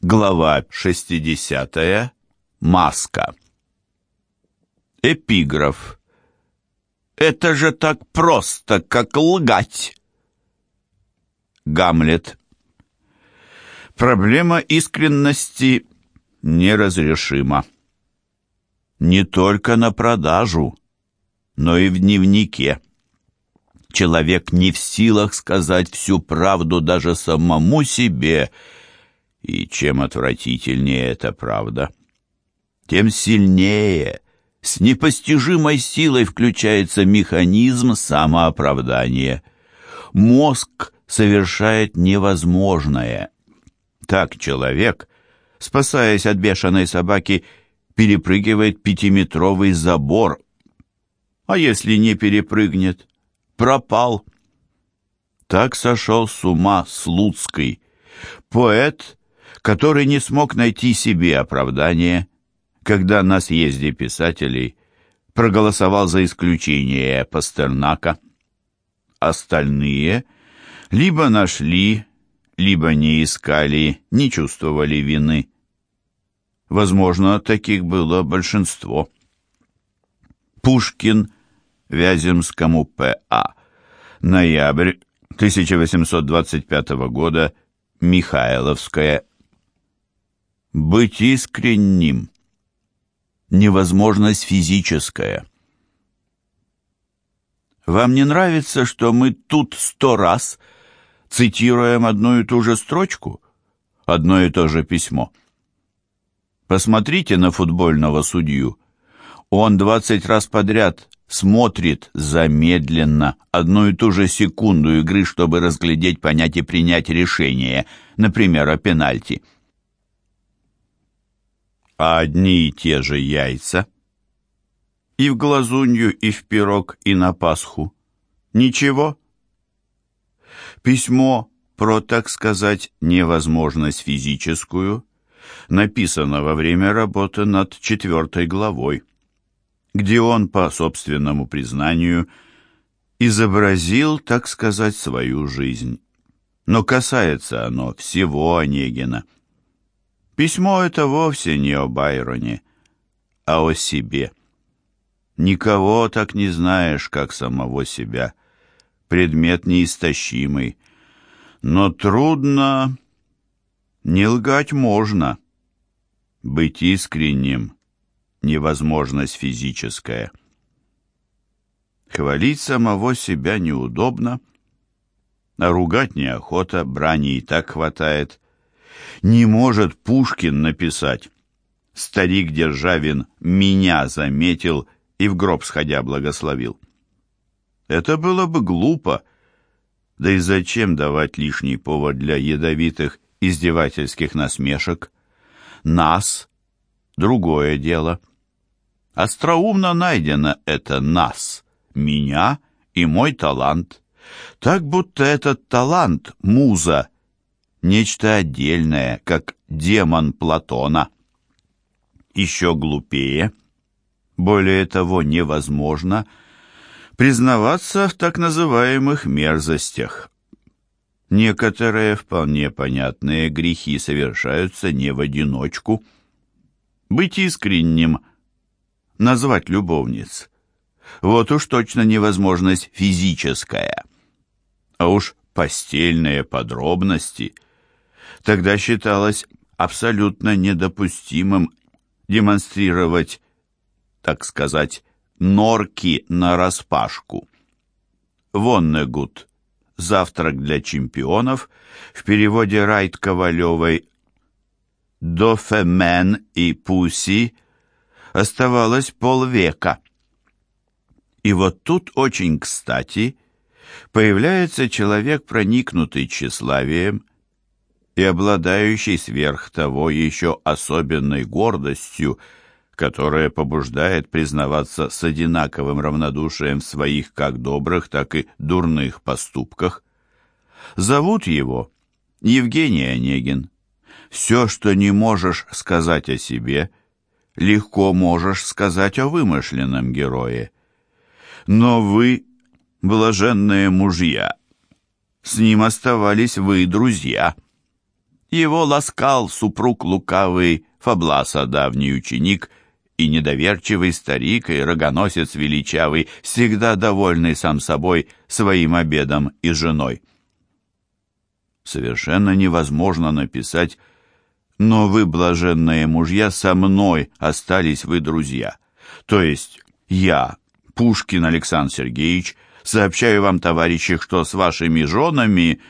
Глава 60. Маска. Эпиграф. Это же так просто, как лгать. Гамлет. Проблема искренности неразрешима. Не только на продажу, но и в дневнике. Человек не в силах сказать всю правду даже самому себе – и чем отвратительнее эта правда, тем сильнее, с непостижимой силой включается механизм самооправдания. Мозг совершает невозможное. Так человек, спасаясь от бешеной собаки, перепрыгивает пятиметровый забор. А если не перепрыгнет? Пропал. Так сошел с ума Слуцкий. Поэт который не смог найти себе оправдание, когда на съезде писателей проголосовал за исключение Пастернака. Остальные либо нашли, либо не искали, не чувствовали вины. Возможно, таких было большинство. Пушкин Вяземскому П.А. Ноябрь 1825 года. Михайловская быть искренним. Невозможность физическая. Вам не нравится, что мы тут сто раз цитируем одну и ту же строчку, одно и то же письмо? Посмотрите на футбольного судью. Он двадцать раз подряд смотрит замедленно одну и ту же секунду игры, чтобы разглядеть, понять и принять решение, например, о пенальти а одни и те же яйца. И в глазунью, и в пирог, и на Пасху. Ничего. Письмо про, так сказать, невозможность физическую написано во время работы над четвертой главой, где он, по собственному признанию, изобразил, так сказать, свою жизнь. Но касается оно всего Онегина. Письмо это вовсе не о Байроне, а о себе. Никого так не знаешь, как самого себя. Предмет неистощимый. Но трудно... Не лгать можно. Быть искренним — невозможность физическая. Хвалить самого себя неудобно, а ругать неохота, брани и так хватает — не может Пушкин написать. Старик Державин меня заметил и в гроб сходя благословил. Это было бы глупо. Да и зачем давать лишний повод для ядовитых издевательских насмешек? Нас — другое дело. Остроумно найдено это «нас», меня и мой талант. Так будто этот талант, муза — нечто отдельное, как демон Платона. Еще глупее, более того невозможно, признаваться в так называемых мерзостях. Некоторые вполне понятные грехи совершаются не в одиночку. Быть искренним, назвать любовниц. Вот уж точно невозможность физическая. А уж постельные подробности – Тогда считалось абсолютно недопустимым демонстрировать, так сказать, норки нараспашку. Воннегут. Завтрак для чемпионов. В переводе Райт Ковалевой «Дофемен» и «Пуси» оставалось полвека. И вот тут очень кстати появляется человек, проникнутый тщеславием, и обладающий сверх того еще особенной гордостью, которая побуждает признаваться с одинаковым равнодушием в своих как добрых, так и дурных поступках. Зовут его Евгений Онегин. Все, что не можешь сказать о себе, легко можешь сказать о вымышленном герое. Но вы, блаженные мужья, с ним оставались вы друзья — Его ласкал супруг лукавый, Фабласа давний ученик, и недоверчивый старик, и рогоносец величавый, всегда довольный сам собой, своим обедом и женой. Совершенно невозможно написать «Но вы, блаженные мужья, со мной остались вы друзья». То есть я, Пушкин Александр Сергеевич, сообщаю вам, товарищи, что с вашими женами...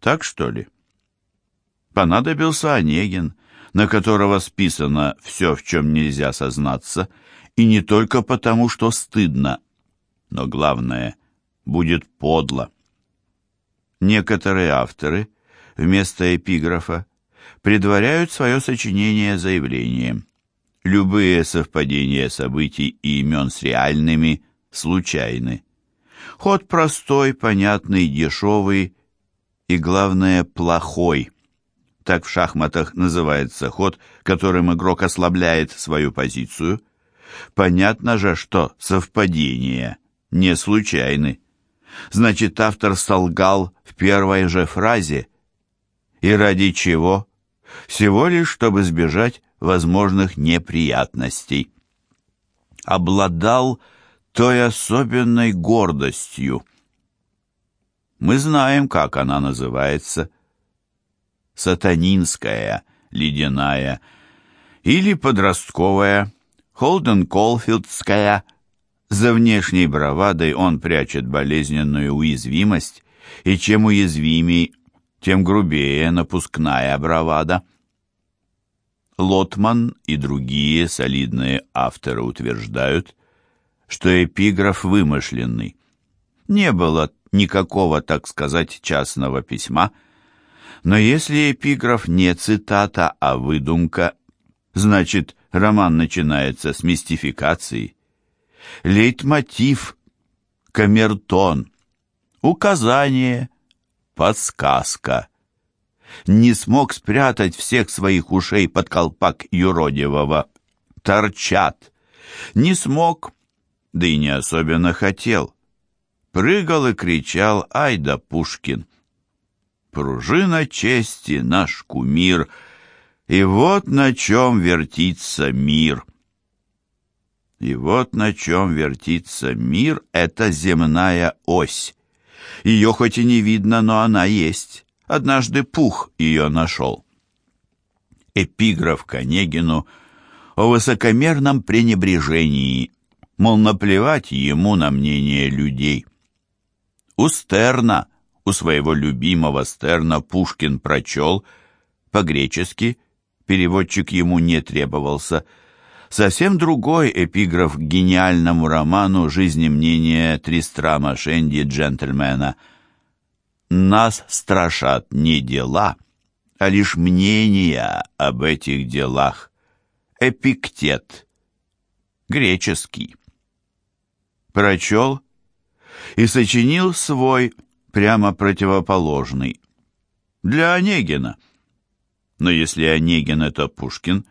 Так что ли? Понадобился Онегин, на которого списано все, в чем нельзя сознаться, и не только потому, что стыдно, но главное, будет подло. Некоторые авторы вместо эпиграфа предваряют свое сочинение заявлением. Любые совпадения событий и имен с реальными случайны. Ход простой, понятный, дешевый и, главное, плохой – так в шахматах называется ход, которым игрок ослабляет свою позицию. Понятно же, что совпадения не случайны. Значит, автор солгал в первой же фразе. И ради чего? Всего лишь, чтобы избежать возможных неприятностей. Обладал той особенной гордостью. Мы знаем, как она называется – сатанинская, ледяная, или подростковая, Холден-Колфилдская. За внешней бравадой он прячет болезненную уязвимость, и чем уязвимей, тем грубее напускная бравада. Лотман и другие солидные авторы утверждают, что эпиграф вымышленный. Не было никакого, так сказать, частного письма – но если эпиграф не цитата, а выдумка, значит, роман начинается с мистификации. Лейтмотив, камертон, указание, подсказка. Не смог спрятать всех своих ушей под колпак юродивого. Торчат. Не смог, да и не особенно хотел. Прыгал и кричал «Ай да Пушкин!» Пружина чести, наш кумир, и вот на чем вертится мир. И вот на чем вертится мир — это земная ось. Ее хоть и не видно, но она есть. Однажды Пух ее нашел. Эпиграф Конегину о высокомерном пренебрежении, мол, наплевать ему на мнение людей. У Стерна — у своего любимого Стерна Пушкин прочел, по-гречески, переводчик ему не требовался, совсем другой эпиграф к гениальному роману «Жизнь мнения Тристрама Шенди джентльмена». «Нас страшат не дела, а лишь мнения об этих делах». Эпиктет. Греческий. Прочел и сочинил свой прямо противоположный. Для Онегина. Но если Онегин — это Пушкин,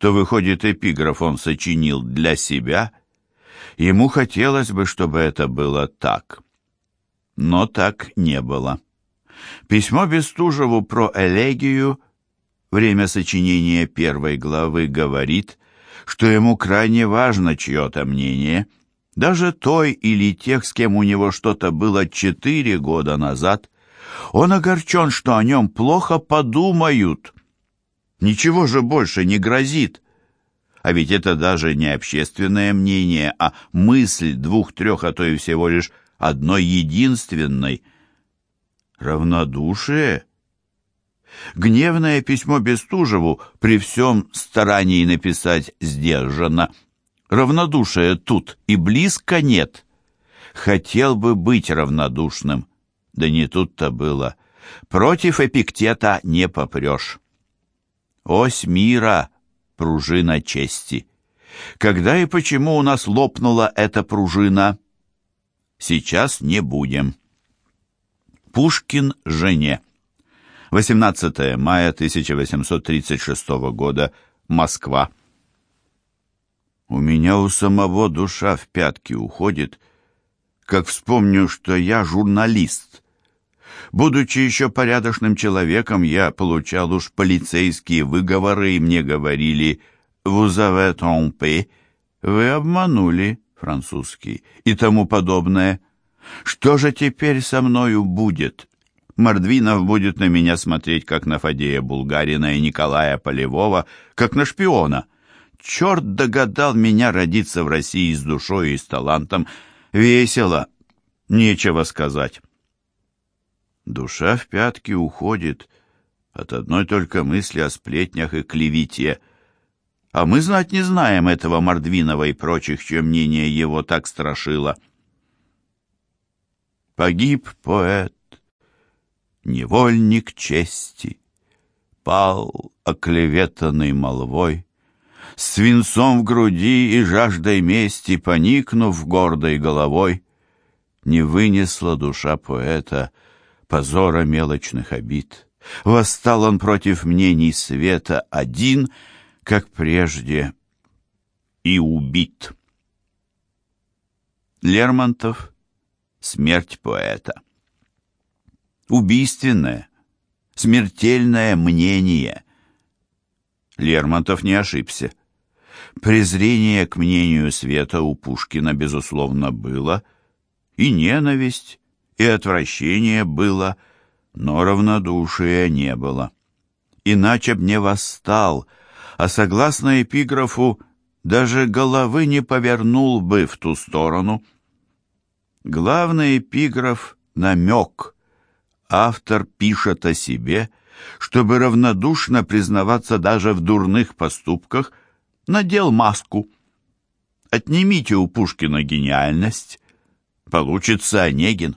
то, выходит, эпиграф он сочинил для себя. Ему хотелось бы, чтобы это было так. Но так не было. Письмо Бестужеву про элегию, время сочинения первой главы, говорит, что ему крайне важно чье-то мнение — даже той или тех, с кем у него что-то было четыре года назад. Он огорчен, что о нем плохо подумают. Ничего же больше не грозит. А ведь это даже не общественное мнение, а мысль двух-трех, а то и всего лишь одной единственной. Равнодушие? Гневное письмо Бестужеву при всем старании написать сдержанно – Равнодушия тут и близко нет. Хотел бы быть равнодушным, да не тут-то было. Против эпиктета не попрешь. Ось мира, пружина чести. Когда и почему у нас лопнула эта пружина? Сейчас не будем. Пушкин жене. 18 мая 1836 года. Москва. У меня у самого душа в пятки уходит, как вспомню, что я журналист, Будучи еще порядочным человеком, я получал уж полицейские выговоры, и мне говорили «Vous avez trompé», «Вы обманули», французский, и тому подобное. Что же теперь со мною будет? Мордвинов будет на меня смотреть, как на Фадея Булгарина и Николая Полевого, как на шпиона. Черт догадал меня родиться в России с душой и с талантом. Весело, нечего сказать. Душа в пятки уходит от одной только мысли о сплетнях и клевете. А мы знать не знаем этого Мордвинова и прочих, чье мнение его так страшило. Погиб поэт, невольник чести, Пал оклеветанный молвой, Свинцом в груди и жаждой мести Поникнув гордой головой, Не вынесла душа поэта Позора мелочных обид. Восстал он против мнений света Один, как прежде, и убит. Лермонтов «Смерть поэта» убийственное, смертельное мнение. Лермонтов не ошибся. Презрение к мнению света у Пушкина, безусловно, было, и ненависть, и отвращение было, но равнодушия не было. Иначе б не восстал, а согласно эпиграфу, даже головы не повернул бы в ту сторону. Главный эпиграф — намек — автор пишет о себе, чтобы равнодушно признаваться даже в дурных поступках, надел маску. Отнимите у Пушкина гениальность, получится Онегин.